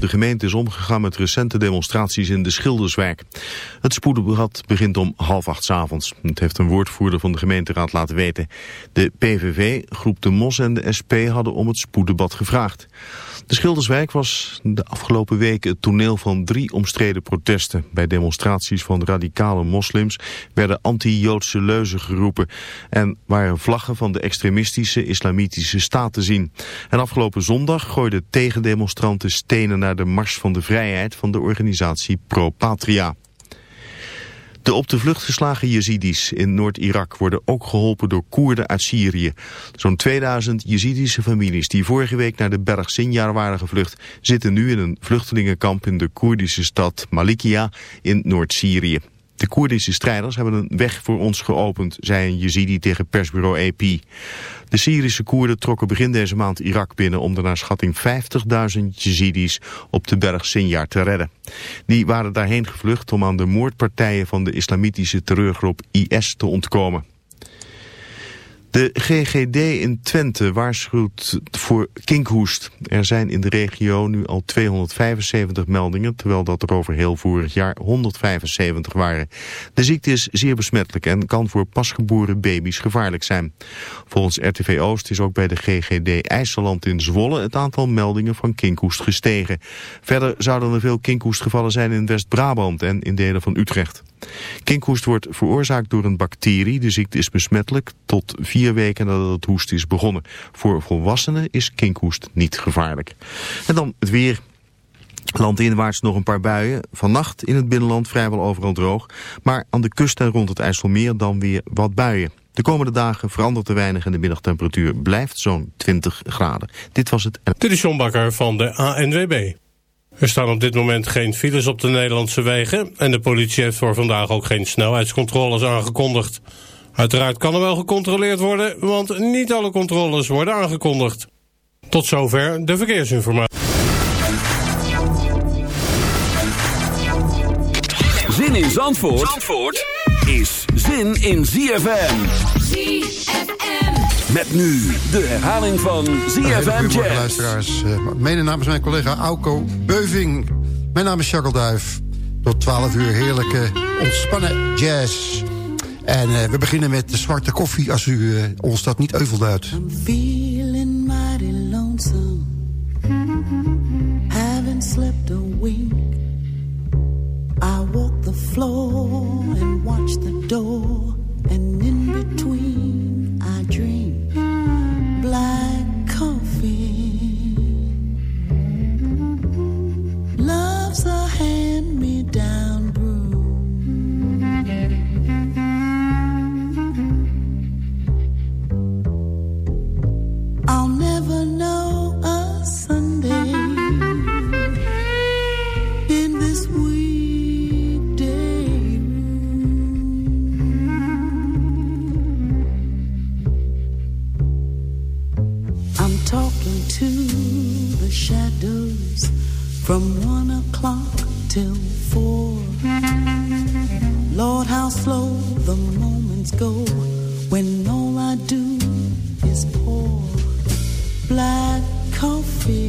De gemeente is omgegaan met recente demonstraties in de Schilderswijk. Het spoedenbad begint om half acht avonds. Het heeft een woordvoerder van de gemeenteraad laten weten. De PVV, groep De Mos en de SP hadden om het spoedenbad gevraagd. De Schilderswijk was de afgelopen weken het toneel van drie omstreden protesten. Bij demonstraties van radicale moslims werden anti-Joodse leuzen geroepen en waren vlaggen van de extremistische islamitische staat te zien. En afgelopen zondag gooiden tegendemonstranten stenen naar de Mars van de Vrijheid van de organisatie Pro Patria. De op de vlucht geslagen Jezidis in Noord-Irak worden ook geholpen door Koerden uit Syrië. Zo'n 2000 Jezidische families die vorige week naar de berg Sinjar waren gevlucht... zitten nu in een vluchtelingenkamp in de Koerdische stad Malikia in Noord-Syrië. De Koerdische strijders hebben een weg voor ons geopend, zei een Jezidi tegen persbureau AP. De Syrische Koerden trokken begin deze maand Irak binnen om de naar schatting 50.000 Jezidis op de berg Sinjar te redden. Die waren daarheen gevlucht om aan de moordpartijen van de islamitische terreurgroep IS te ontkomen. De GGD in Twente waarschuwt voor kinkhoest. Er zijn in de regio nu al 275 meldingen, terwijl dat er over heel vorig jaar 175 waren. De ziekte is zeer besmettelijk en kan voor pasgeboren baby's gevaarlijk zijn. Volgens RTV Oost is ook bij de GGD IJsseland in Zwolle het aantal meldingen van kinkhoest gestegen. Verder zouden er veel kinkhoestgevallen zijn in West-Brabant en in delen van Utrecht. Kinkhoest wordt veroorzaakt door een bacterie. De ziekte is besmettelijk tot vier weken nadat het hoest is begonnen. Voor volwassenen is kinkhoest niet gevaarlijk. En dan het weer. Landinwaarts nog een paar buien. Vannacht in het binnenland vrijwel overal droog. Maar aan de kust en rond het IJsselmeer dan weer wat buien. De komende dagen verandert te weinig en de middagtemperatuur blijft zo'n 20 graden. Dit was het... Dit is John Bakker van de ANWB. Er staan op dit moment geen files op de Nederlandse wegen... en de politie heeft voor vandaag ook geen snelheidscontroles aangekondigd. Uiteraard kan er wel gecontroleerd worden... want niet alle controles worden aangekondigd. Tot zover de verkeersinformatie. Zin in Zandvoort, Zandvoort is zin in ZFM. ZFM. Met nu de herhaling van ZFM Goedemorgen Jazz. luisteraars. Uh, mede namens mijn collega Auko Beuving. Mijn naam is Jacques Duif. Tot 12 uur heerlijke ontspannen jazz. En uh, we beginnen met de zwarte koffie als u uh, ons dat niet euvel duidt. I'm feeling mighty lonesome. Haven't slept a wink. I walk the floor and watch the door. Shadows from one o'clock till four. Lord, how slow the moments go when all I do is pour black coffee.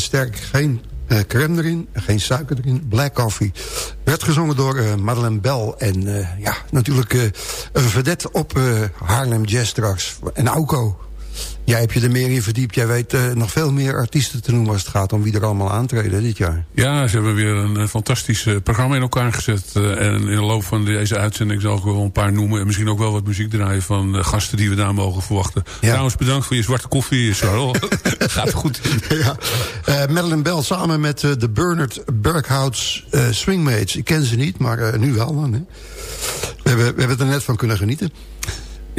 Sterk, geen eh, crème erin, geen suiker erin, black coffee. Werd gezongen door eh, Madeleine Bell en eh, ja, natuurlijk een vedette op Haarlem Jazz straks. En Auko. Jij hebt je er meer in verdiept. Jij weet eh, nog veel meer artiesten te noemen als het gaat om wie er allemaal aantreden dit jaar. Ja, ze hebben weer een eh, fantastisch eh, programma in elkaar gezet. en in de loop van deze uitzending zal ik wel een paar noemen. En misschien ook wel wat muziek draaien van gasten die we daar mogen verwachten. Trouwens, bedankt voor je zwarte koffie, Charles. Gaat goed. ja. Madeleine Bell samen met de Bernard Berghout's Swingmates. Ik ken ze niet, maar nu wel dan. Hè. We, hebben, we hebben er net van kunnen genieten.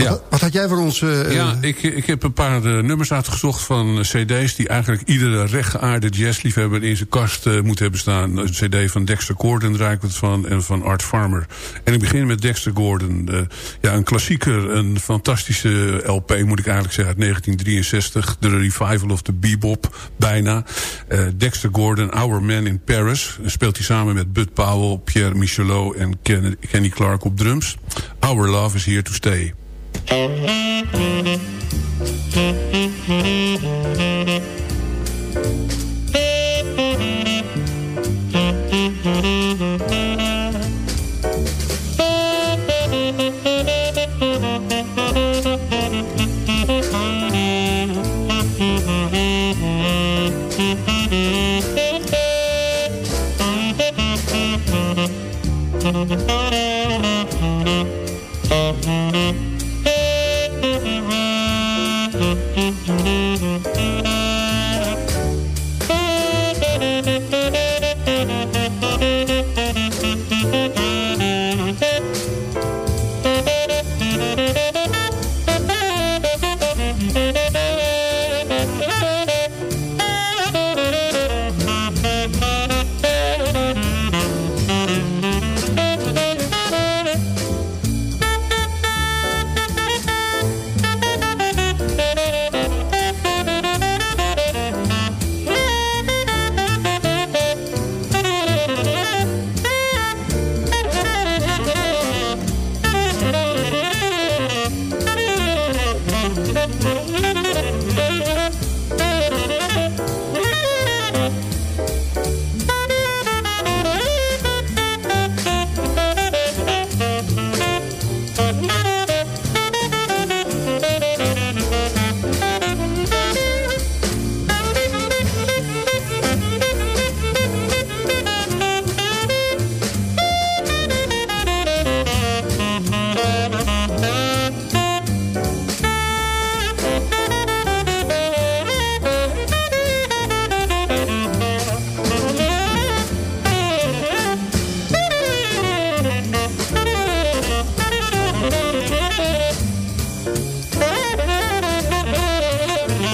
Ja. Wat, wat had jij voor ons... eh, Ja, ik, ik heb een paar eh, nummers uitgezocht van eh, cd's... die eigenlijk iedere rechtgeaarde jazzliefhebber in zijn kast moet hebben staan. Een cd van Dexter Gordon draai ik wat van en van Art Farmer. En ik begin met Dexter Gordon. Eh, ja, een klassieker, een fantastische LP moet ik eigenlijk zeggen... uit 1963, de revival of the bebop, bijna. Eh, Dexter Gordon, Our Man in Paris. Speelt hij samen met Bud Powell, Pierre Michelot en Ken- Kenny Clark op drums. Our Love is Here to Stay. Thank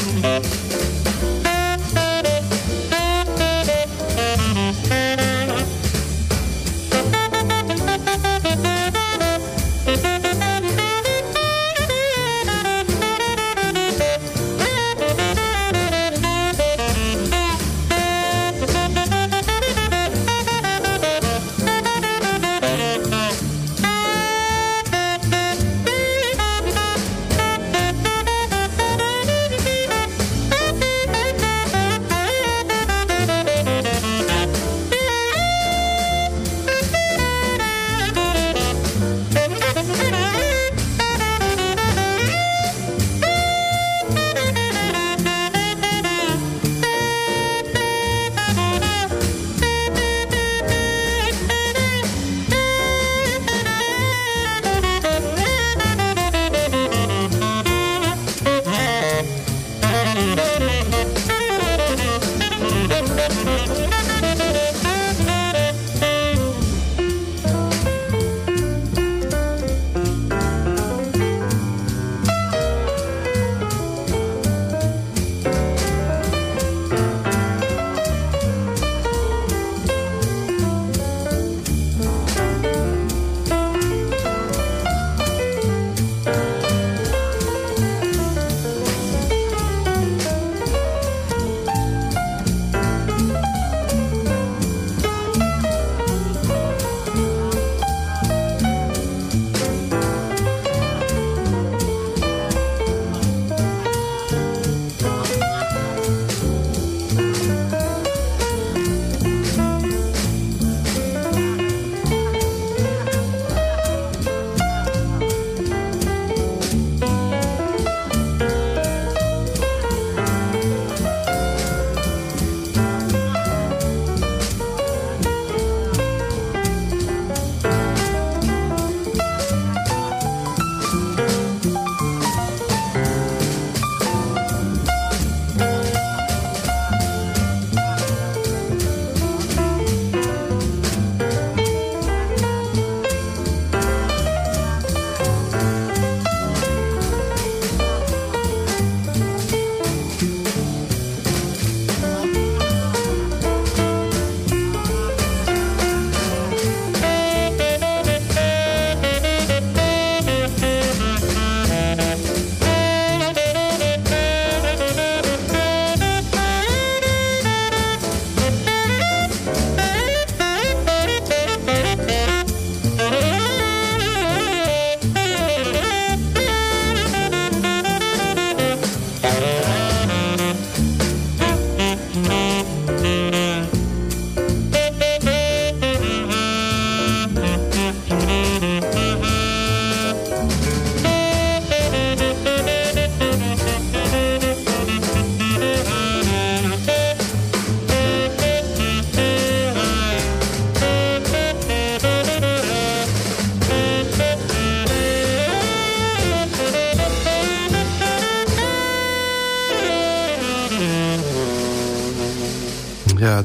Thank.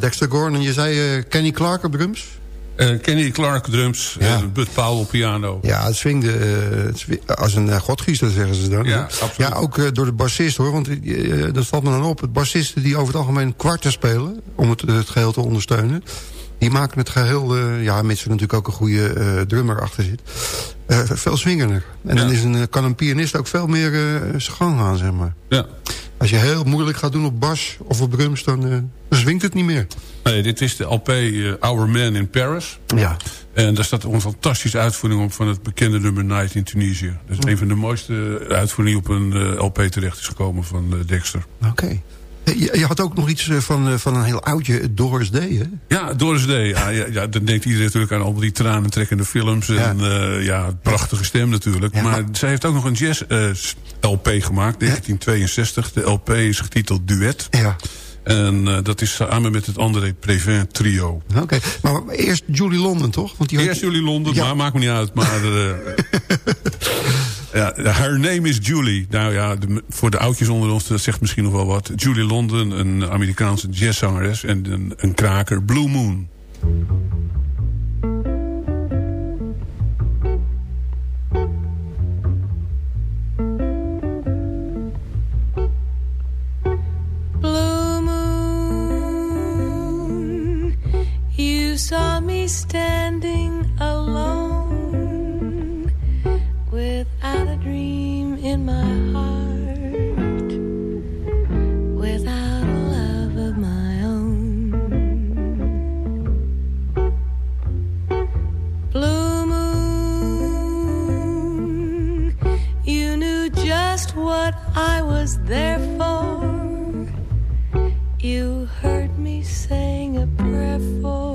Dexter Gordon. Je zei uh, Kenny Clark op drums? Uh, Kenny Clark drums Ja. Bud Powell op piano. Ja, het swingde eh, als een godgiezer, zeggen ze dan. Ja, absoluut. ja ook eh, door de bassist, hoor. Want dat valt me dan op. Bassisten die over het algemeen kwarten spelen... om het, het geheel te ondersteunen... die maken het geheel... eh, ja, mits er natuurlijk ook een goede eh, drummer achter zit... eh, veel swingender. En Ja. dan is een, kan een pianist ook veel meer zijn gang gaan, zeg maar. Ja. Als je heel moeilijk gaat doen op bas of op drums... dan, dan swingt het niet meer. Nee, dit is de LP Our Man in Paris. Ja. En daar staat een fantastische uitvoering op van het bekende nummer Night in Tunisia. Dat is een van de mooiste uitvoeringen die op een LP terecht is gekomen van Dexter. Oké. Je, je had ook nog iets eh, van, eh, van een heel oudje Doris Day, hè? Ja, Doris Day. Ja, ja, ja, dan denkt iedereen natuurlijk aan al die tranentrekkende films. En ja, ja prachtige stem natuurlijk. Ja, maar maar- zij heeft ook nog een jazz-LP gemaakt, 1962. De LP is getiteld Duet. Ja. En eh, dat is samen met het André Previn trio. Oké, maar eerst Julie London, toch? Want die had- Eerst jullie Londen, Ja. maar maakt me niet uit. Maar eh, ja, her name is Julie. Nou ja, de- voor de oudjes onder ons, dat zegt misschien nog wel wat. Julie London, een Amerikaanse jazzzangeres en een, een kraker, Blue Moon. Standing alone without a dream in my heart, without a love of my own. Blue moon, you knew just what I was there for. You heard me saying a prayer for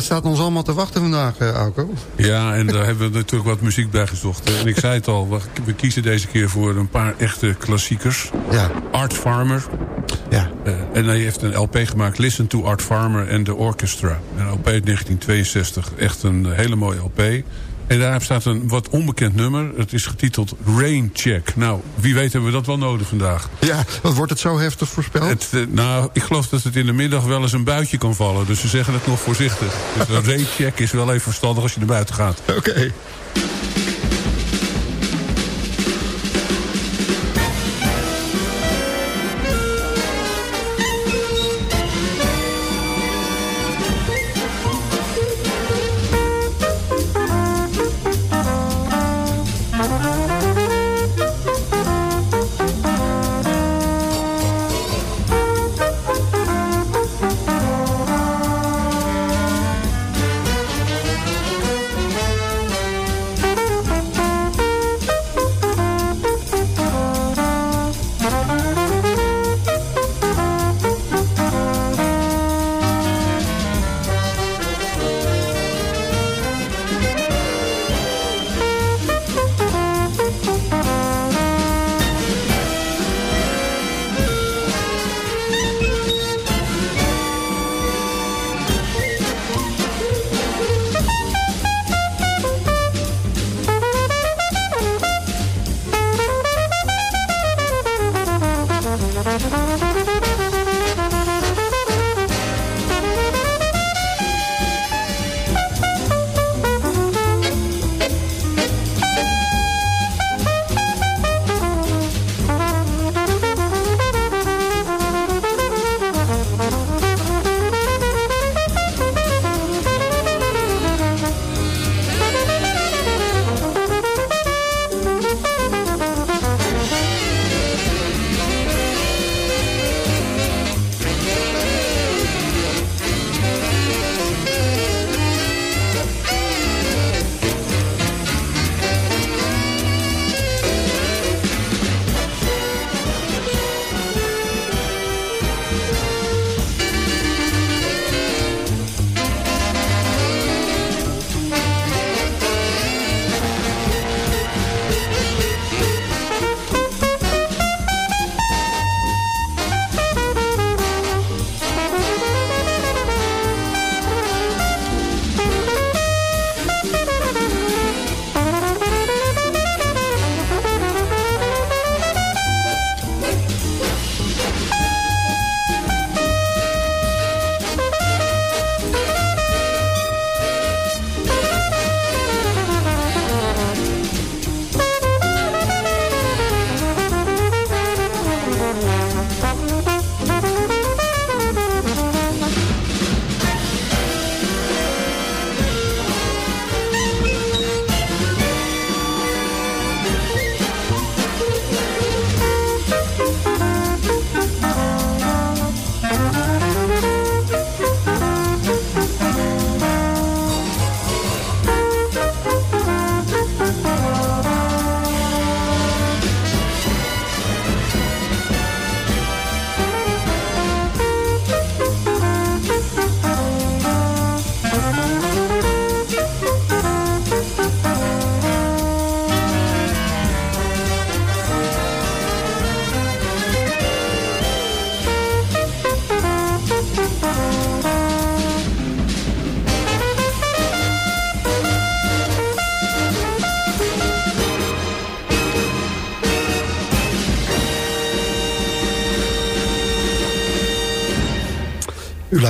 dat staat ons allemaal te wachten vandaag, uh. Ja, en daar hebben we natuurlijk wat muziek bij gezocht. En ik zei het al, we, kiezen deze keer voor een paar echte klassiekers. Ja, Art Farmer. ja. eh, en hij heeft een LP gemaakt, Listen to Art Farmer and the Orchestra. Een LP uit 1962. Echt een hele mooie LP. En daarop staat een wat onbekend nummer. Het is getiteld Rain Check. Nou, wie weet hebben we dat wel nodig vandaag. Ja, wat wordt het zo heftig voorspeld? Het, eh, nou, ik geloof dat het in de middag wel eens een buitje kan vallen. Dus ze zeggen het nog voorzichtig. Dus een rain check is wel even verstandig als je naar buiten gaat. Oké.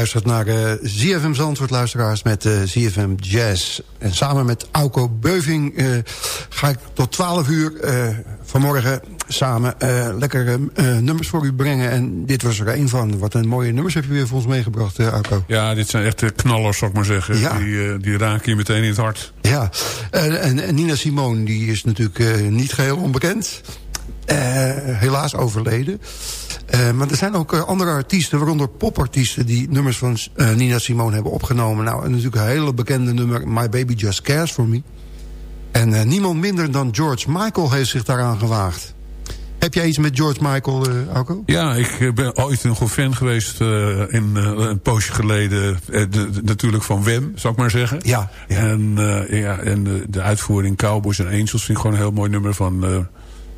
Luistert naar uh, ZFM Zandvoort, luisteraars, met uh, ZFM Jazz. En samen met Auko Beuving uh, ga ik tot 12 uur vanmorgen samen lekkere nummers voor u brengen. En dit was er een van. Wat een mooie nummers heb je weer voor ons meegebracht, Auko. Ja, dit zijn echt knallers, zou ik maar zeggen. Ja. Die, die raken je meteen in het hart. Ja, en, en, en Nina Simone, die is natuurlijk niet geheel onbekend. Helaas overleden. Uh, maar er zijn ook uh, andere artiesten, waaronder popartiesten... die nummers van Nina Simone hebben opgenomen. Nou, en natuurlijk een hele bekende nummer... My Baby Just Cares For Me. En niemand minder dan George Michael heeft zich daaraan gewaagd. Heb jij iets met George Michael, uh, Alco? Ja, ik ben ooit een fan geweest in een poosje geleden. De, de, natuurlijk van Wem, zou ik maar zeggen. Ja. ja. En, ja, en de, de uitvoering Cowboys and Angels vind ik gewoon een heel mooi nummer van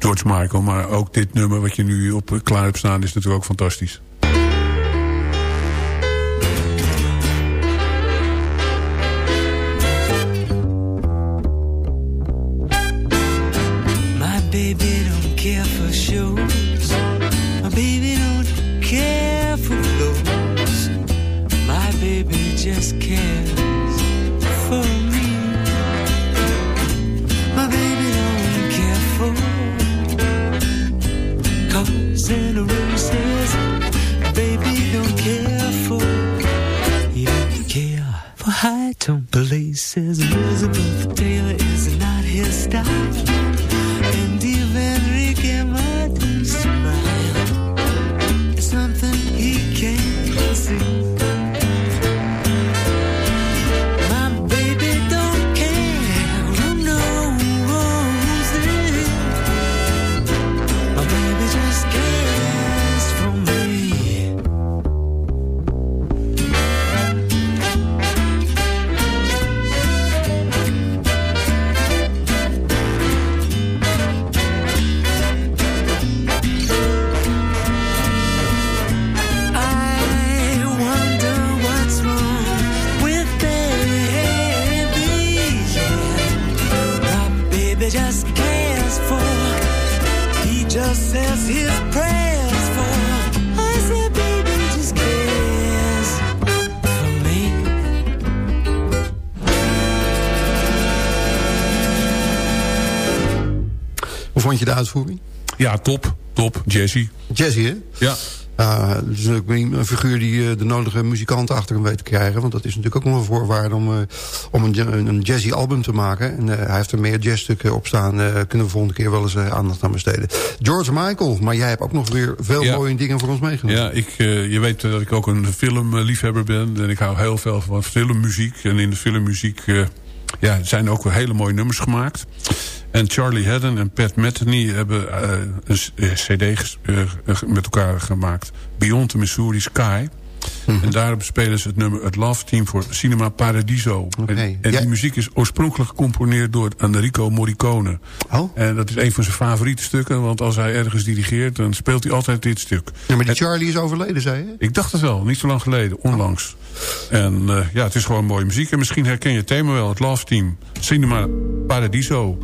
George Michael. Maar ook dit nummer wat je nu op klaar hebt staan is natuurlijk ook fantastisch. Je de uitvoering? Ja, top. Top. Jesse. Jazzy, hè? Ja. Uh, het is natuurlijk een figuur die uh, de nodige muzikanten achter hem weet te krijgen. Want dat is natuurlijk ook nog een voorwaarde om, uh, om een, een jazzy album te maken. En hij heeft er meer jazzstukken op staan. kunnen we volgende keer wel eens aandacht aan besteden. George Michael, maar jij hebt ook nog weer veel Ja. mooie dingen voor ons meegenomen. Ja, ik, eh, je weet dat ik ook een filmliefhebber ben. En ik hou heel veel van filmmuziek. En in de filmmuziek eh, ja, zijn ook hele mooie nummers gemaakt. En Charlie Haddon en Pat Metheny hebben eh, een eh, cd eh, met elkaar gemaakt. Beyond the Missouri Sky. En daarop spelen ze het nummer het Love Team voor Cinema Paradiso. En, en Ja. die muziek is oorspronkelijk gecomponeerd door Enrico Morricone. Oh? En dat is een van zijn favoriete stukken. Want als hij ergens dirigeert, dan speelt hij altijd dit stuk. Ja, maar die Charlie is overleden, zei je? Ik dacht het wel, niet zo lang geleden, onlangs. En eh, ja, het is gewoon mooie muziek. En misschien herken je het thema wel, het Love Team. Cinema Paradiso.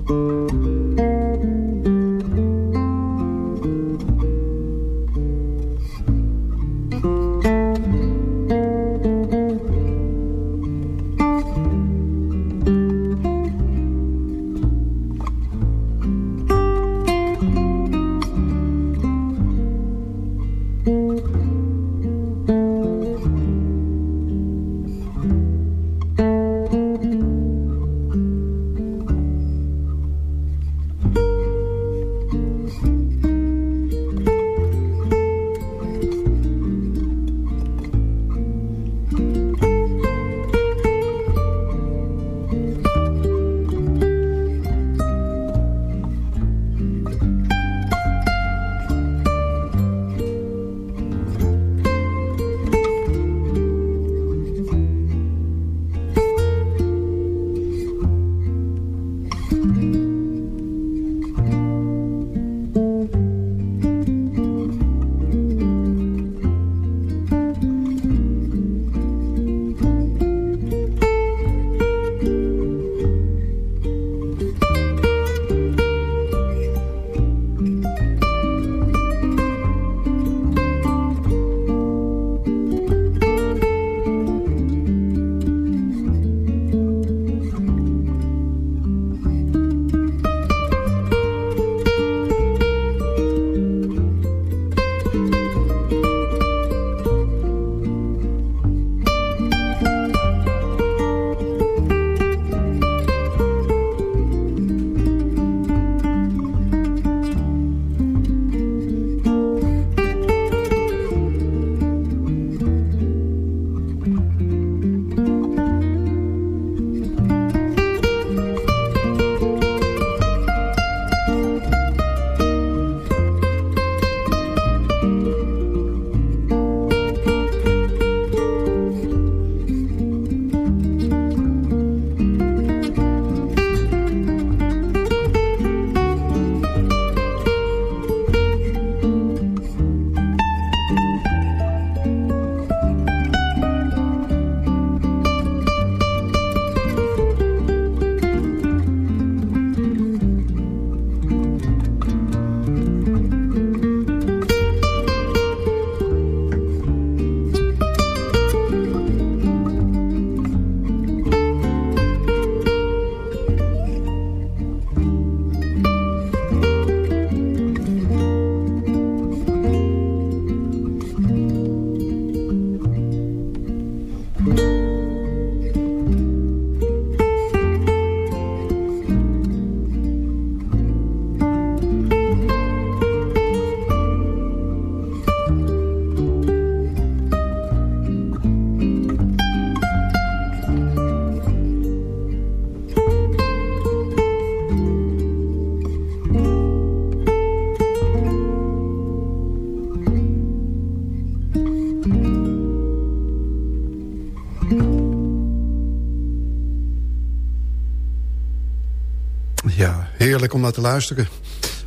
Heerlijk om naar te luisteren.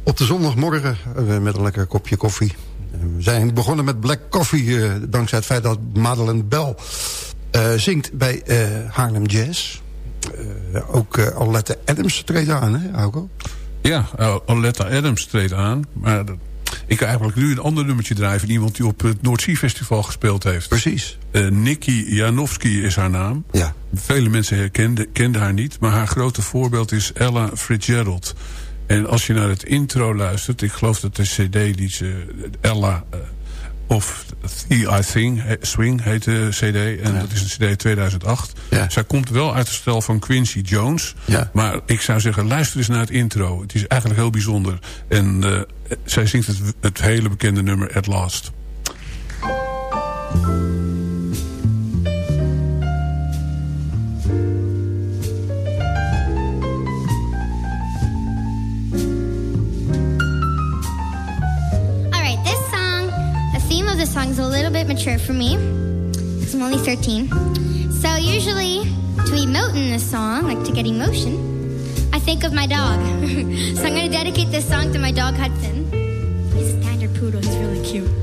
Op de zondagmorgen uh, met een lekker kopje koffie. Uh, we zijn begonnen met Black Coffee... Uh, dankzij het feit dat Madeleine Bell zingt bij Harlem Jazz. ook Aletta Adams treedt aan, hè, Auko? Ja, Aletta Adams treedt aan. Maar ik ga eigenlijk nu een ander nummertje draaien... iemand die op het Noordzee Festival gespeeld heeft. Precies. Uh, Nikki Janowski is haar naam. Ja. Vele mensen herkenden, kenden haar niet. Maar haar grote voorbeeld is Ella Fitzgerald. En als je naar het intro luistert... ik geloof dat de cd die ze... Ella... Uh, of The I Think, Swing heet de cd. En dat is een cd 2008. Ja. Zij komt wel uit het stel van Quincy Jones. Ja. Maar ik zou zeggen, luister eens naar het intro. Het is eigenlijk heel bijzonder. En uh, zij zingt het, het hele bekende nummer At Last. The song's a little bit mature for me because I'm only 13. So usually to emote in this song, like to get emotion, I think of my dog. so I'm going to dedicate this song to my dog Hudson. He's a standard poodle. He's really cute.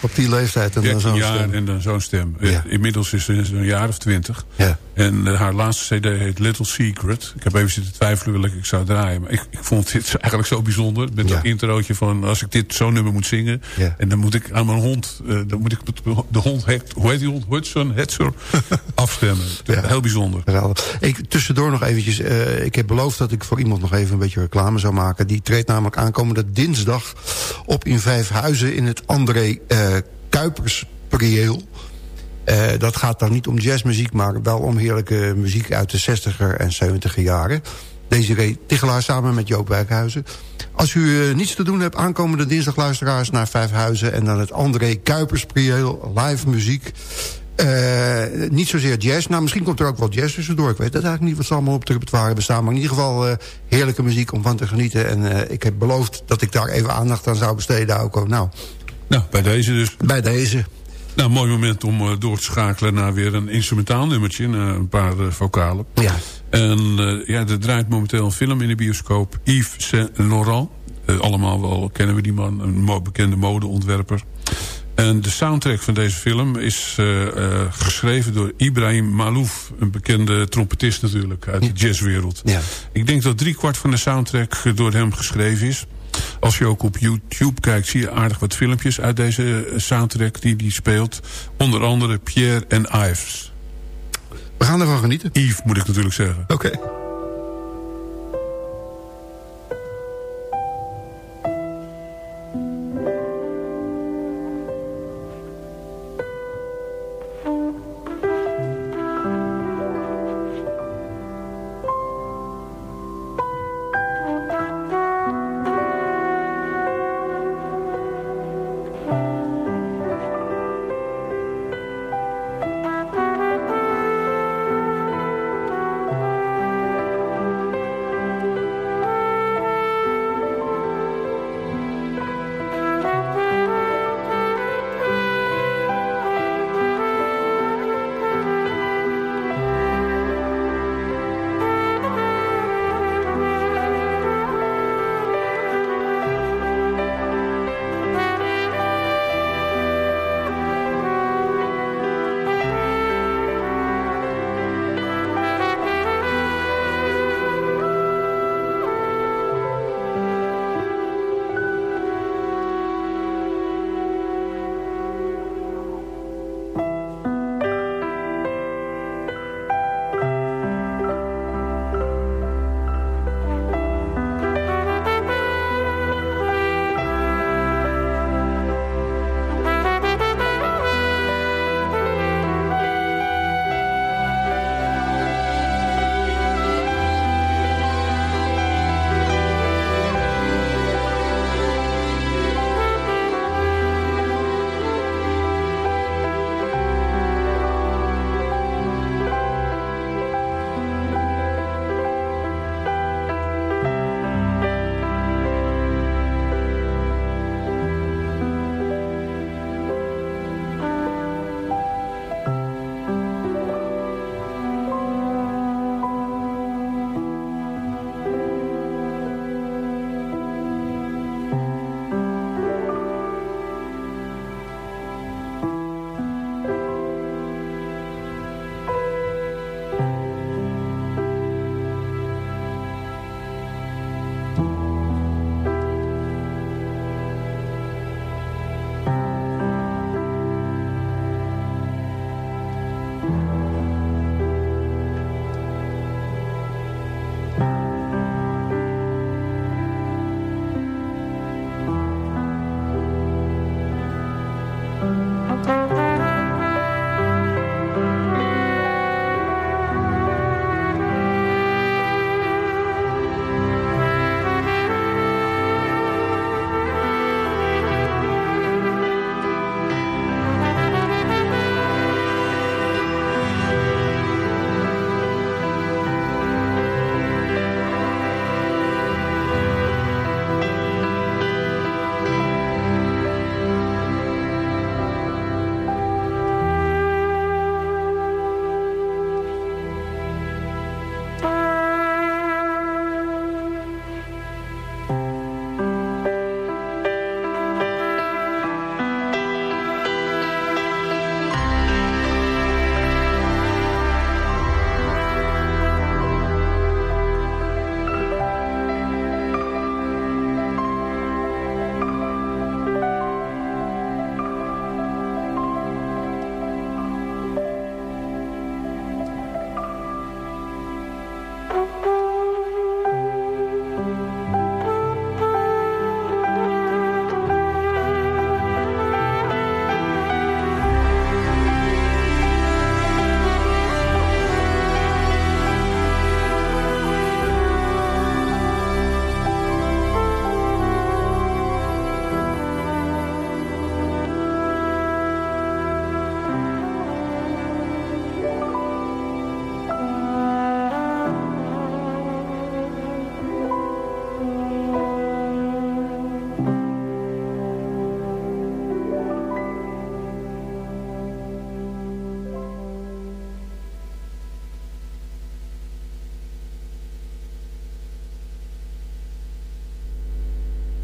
Op die leeftijd en dan 13 zo'n jaar stem. en dan zo'n stem. Eh, Inmiddels is ze een jaar of twintig. Ja. En eh, haar laatste cd heet Little Secret. Ik heb even zitten twijfelen welke ik zou draaien. Maar ik, ik vond dit eigenlijk zo bijzonder. Met Ja. dat introotje van als ik dit zo'n nummer moet zingen. Ja. En dan moet ik aan mijn hond. eh, dan moet ik de hond, hoe heet die hond? Hudson, Hetzer, afstemmen. Ja. Heel bijzonder. Ik, tussendoor nog eventjes. eh, ik heb beloofd dat ik voor iemand nog even een beetje reclame zou maken. Die treedt namelijk aankomende dinsdag op in Vijfhuizen in het André Kuipers prieel. Eh, dat gaat dan niet om jazzmuziek, maar wel om heerlijke muziek uit de 60er en 70er jaren. Desiree Tichelaar samen met Joop Wijkhuizen. Als u eh, niets te doen hebt, aankomende dinsdag luisteraars naar Vijfhuizen... en dan het André Kuipers prieel, live muziek. Eh, niet zozeer jazz. Nou, misschien komt er ook wel jazz tussendoor. Ik weet het eigenlijk niet wat ze allemaal op het repertoire bestaan. Maar in ieder geval heerlijke muziek om van te genieten. En ik heb beloofd dat ik daar even aandacht aan zou besteden, Auko. Nou, Nou, bij deze dus. bij deze. Nou, mooi moment om eh, door te schakelen naar weer een instrumentaal nummertje. naar een paar eh, vocalen. Ja. En eh, ja, er draait momenteel een film in de bioscoop. Yves Saint Laurent. Eh, allemaal wel kennen we die man. Een bekende modeontwerper. En de soundtrack van deze film is eh, eh, geschreven door Ibrahim Malouf. Een bekende trompetist natuurlijk uit de jazzwereld. Ja. Ik denk dat driekwart van de soundtrack door hem geschreven is. Als je ook op YouTube kijkt, zie je aardig wat filmpjes uit deze soundtrack die hij speelt. Onder andere Pierre en Ives. We gaan ervan genieten. Yves moet ik natuurlijk zeggen. Oké.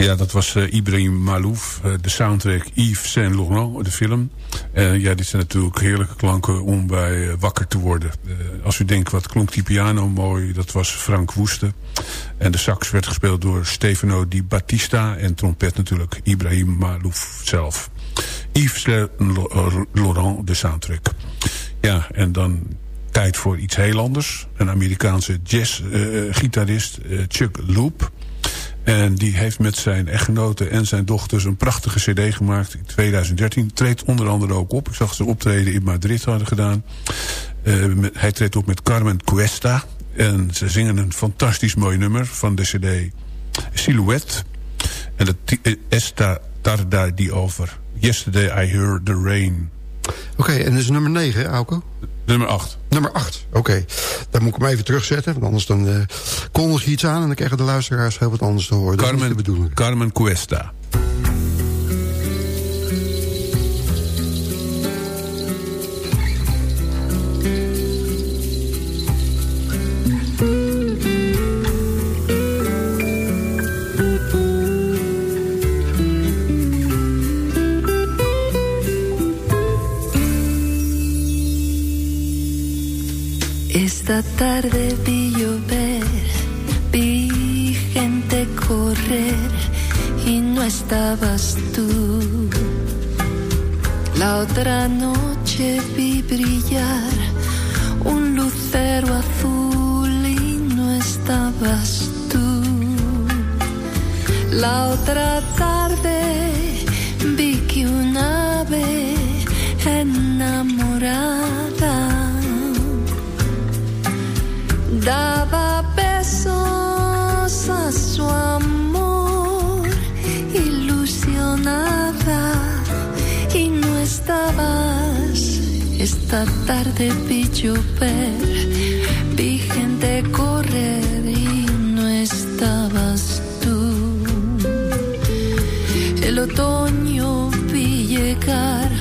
Ja, dat was eh, Ibrahim Malouf, eh, de soundtrack Yves Saint Laurent, de film. En ja, dit zijn natuurlijk heerlijke klanken om bij eh, wakker te worden. Eh, als u denkt, wat klonk die piano mooi, dat was Frank Woeste. En de sax werd gespeeld door Stefano Di Battista en trompet natuurlijk Ibrahim Malouf zelf. Yves Saint Laurent, de soundtrack. Ja, en dan tijd voor iets heel anders. Een Amerikaanse jazzgitarist, Chuck Loop. En die heeft met zijn echtgenote en zijn dochters een prachtige cd gemaakt in 2013. Treedt onder andere ook op. Ik zag ze optreden in Madrid hadden gedaan. Met, hij treedt op met Carmen Cuesta. En ze zingen een fantastisch mooi nummer van de cd Silhouette. En dat Esta Tarda die over. Yesterday I Heard the Rain. Oké, en dat is nummer 9, Auko? Nummer 8. Nummer 8, oké. Okay. Dan moet ik hem even terugzetten, want anders dan uh, kondig je iets aan... en dan krijgen de luisteraars heel wat anders te horen. Carmen, dat is Carmen Cuesta. Esta tarde vi llover, vi gente correr y no estabas tú. La otra noche vi brillar un lucero azul y no estabas tú. La otra tarde vi que un ave enamorada daba besos a su amor, ilusionada y no estabas. Esta tarde vi llover, vi gente correr y no estabas tú. El otoño vi llegar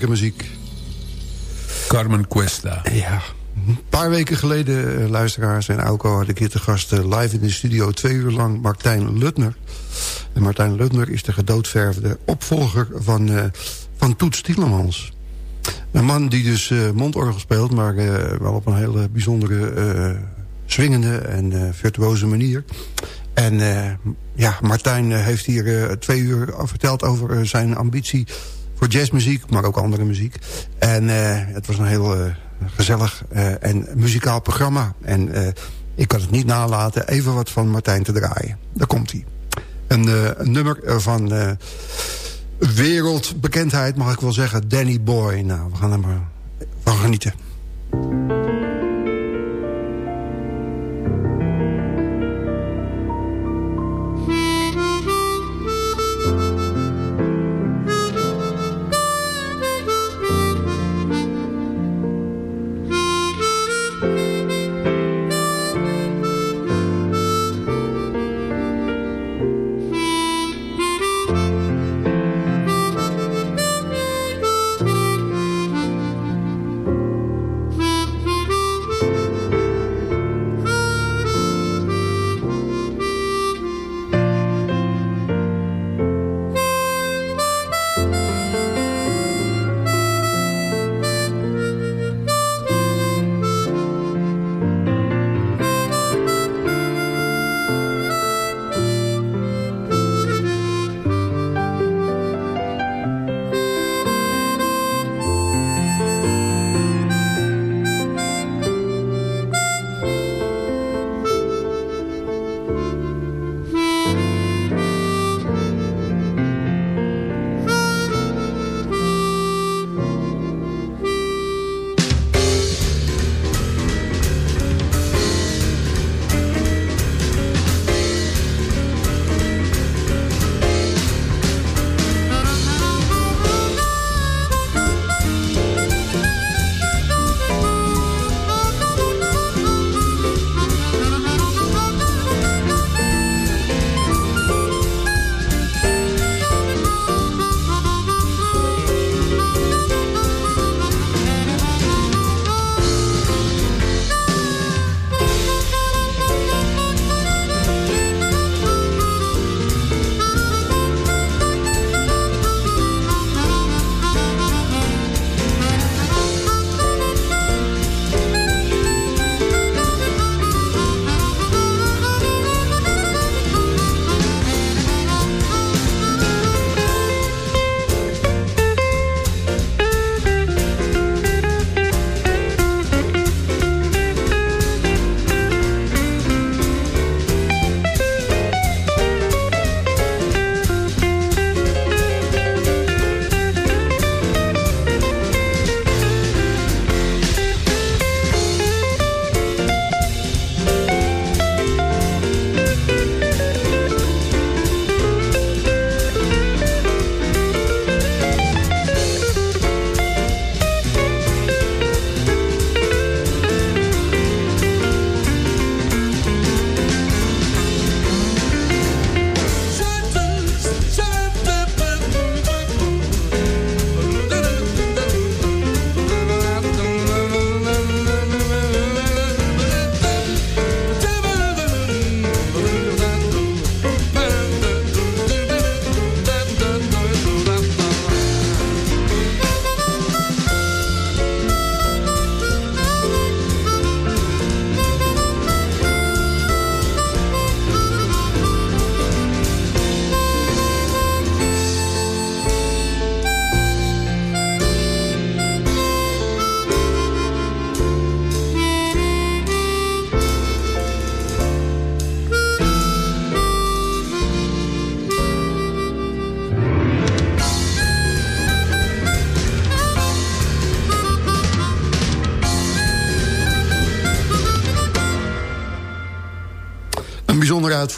heerlijke muziek. Carmen Cuesta. Ja. Een paar weken geleden, eh, luisteraars en Auko... had ik hier te gast eh, live in de studio twee uur lang Martijn Lutner. En Martijn Lutner is de gedoodverfde opvolger van, eh, van Toets Tielemans. Een man die dus eh, mondorgel speelt... maar wel op een hele bijzondere, swingende en virtuoze manier. En ja, Martijn heeft hier twee uur verteld over zijn ambitie voor jazzmuziek, maar ook andere muziek. En eh, het was een heel eh, gezellig eh, en muzikaal programma. En ik kan het niet nalaten even wat van Martijn te draaien. Daar komt hij. Een, nummer van wereldbekendheid, mag ik wel zeggen. Danny Boy. Nou, we gaan er maar van genieten.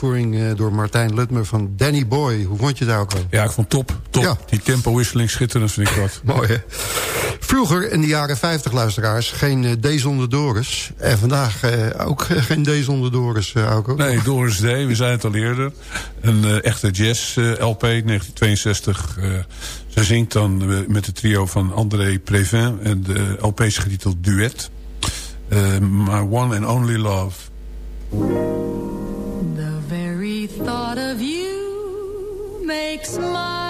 Uitvoering eh, door Martijn Lutmer van Danny Boy. Hoe vond je daar ook al? Ja, ik vond top. Top. Ja. Die tempowisseling schitterend vind ik dat. Mooi hè? Vroeger, in de jaren 50, luisteraars, geen eh, D zonder Doris. En vandaag eh, ook geen D zonder Doris, Auko. Nee, Doris D, we zijn het al eerder. Een echte jazz-LP, 1962. ze zingt dan met het trio van André Previn. En de LP is getiteld Duet. My One and Only Love. Makes my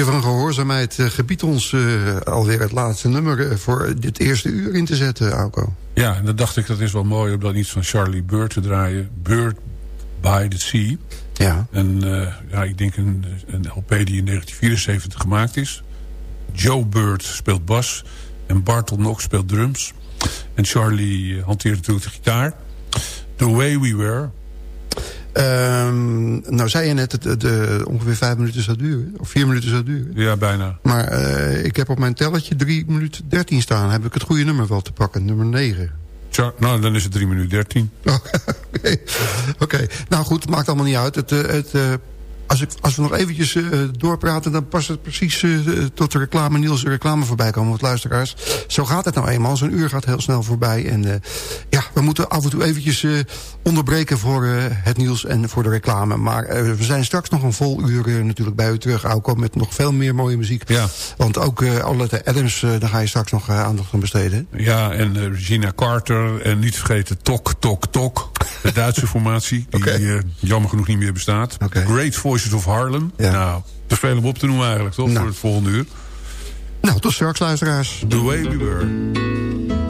Klokje van gehoorzaamheid eh, gebiedt ons eh, alweer het laatste nummer... eh, voor dit eerste uur in te zetten, Auko. Ja, en dan dacht ik dat is wel mooi om dan iets van Charlie Bird te draaien. Bird by the Sea. Ja. En ja, ik denk een, een LP die in 1974 gemaakt is. Joe Bird speelt bas. En Bartel Knox speelt drums. En Charlie hanteert natuurlijk de gitaar. The Way We Were. Ehm, nou, zei je net dat het eh, ongeveer vijf minuten zou duren. Of vier minuten zou duren. Ja, bijna. Maar eh, ik heb op mijn telletje drie minuten dertien staan. Heb ik het goede nummer wel te pakken, nummer negen. Char nou, dan is het 3 minuten 13. Oké, Oké. nou goed, maakt allemaal niet uit. Het, eh, het als, ik, als we nog eventjes eh, doorpraten... dan past het precies eh, tot de reclame, Niels, de reclame voorbij komen. Want luisteraars, zo gaat het nou eenmaal. Zo'n uur gaat heel snel voorbij. En eh, ja, we moeten af en toe eventjes onderbreken voor het nieuws en voor de reclame. Maar we zijn straks nog een vol uur natuurlijk bij u terug. Ook met nog veel meer mooie muziek. Ja. Want ook Arlette Adams, daar ga je straks nog aandacht aan besteden. Ja, en Regina Carter. En niet vergeten Tok, Tok, Tok. De Duitse formatie. Die okay. jammer genoeg niet meer bestaat. Okay. Great Voices of Harlem. Ja. Nou, te veel om op te noemen eigenlijk, toch? Nou. Voor het volgende uur. Nou, tot straks luisteraars. The Way We Were.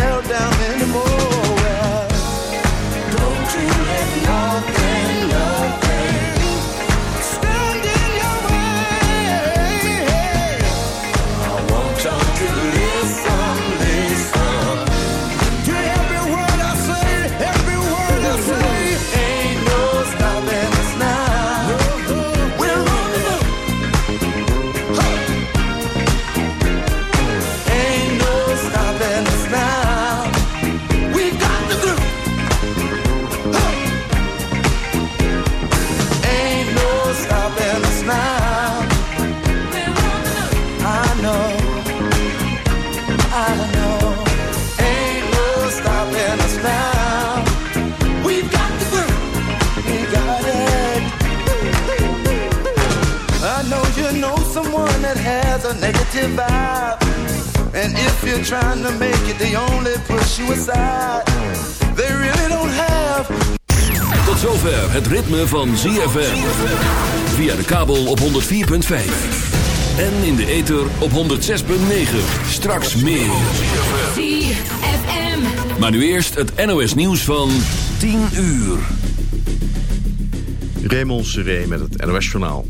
held down anymore. You're trying to make it, they only push you aside. They really don't have. Tot zover het ritme van ZFM. Via de kabel op 104.5. En in de ether op 106.9. Straks meer. ZFM. Maar nu eerst het NOS nieuws van 10 uur. Raymond Seré met het NOS Journaal.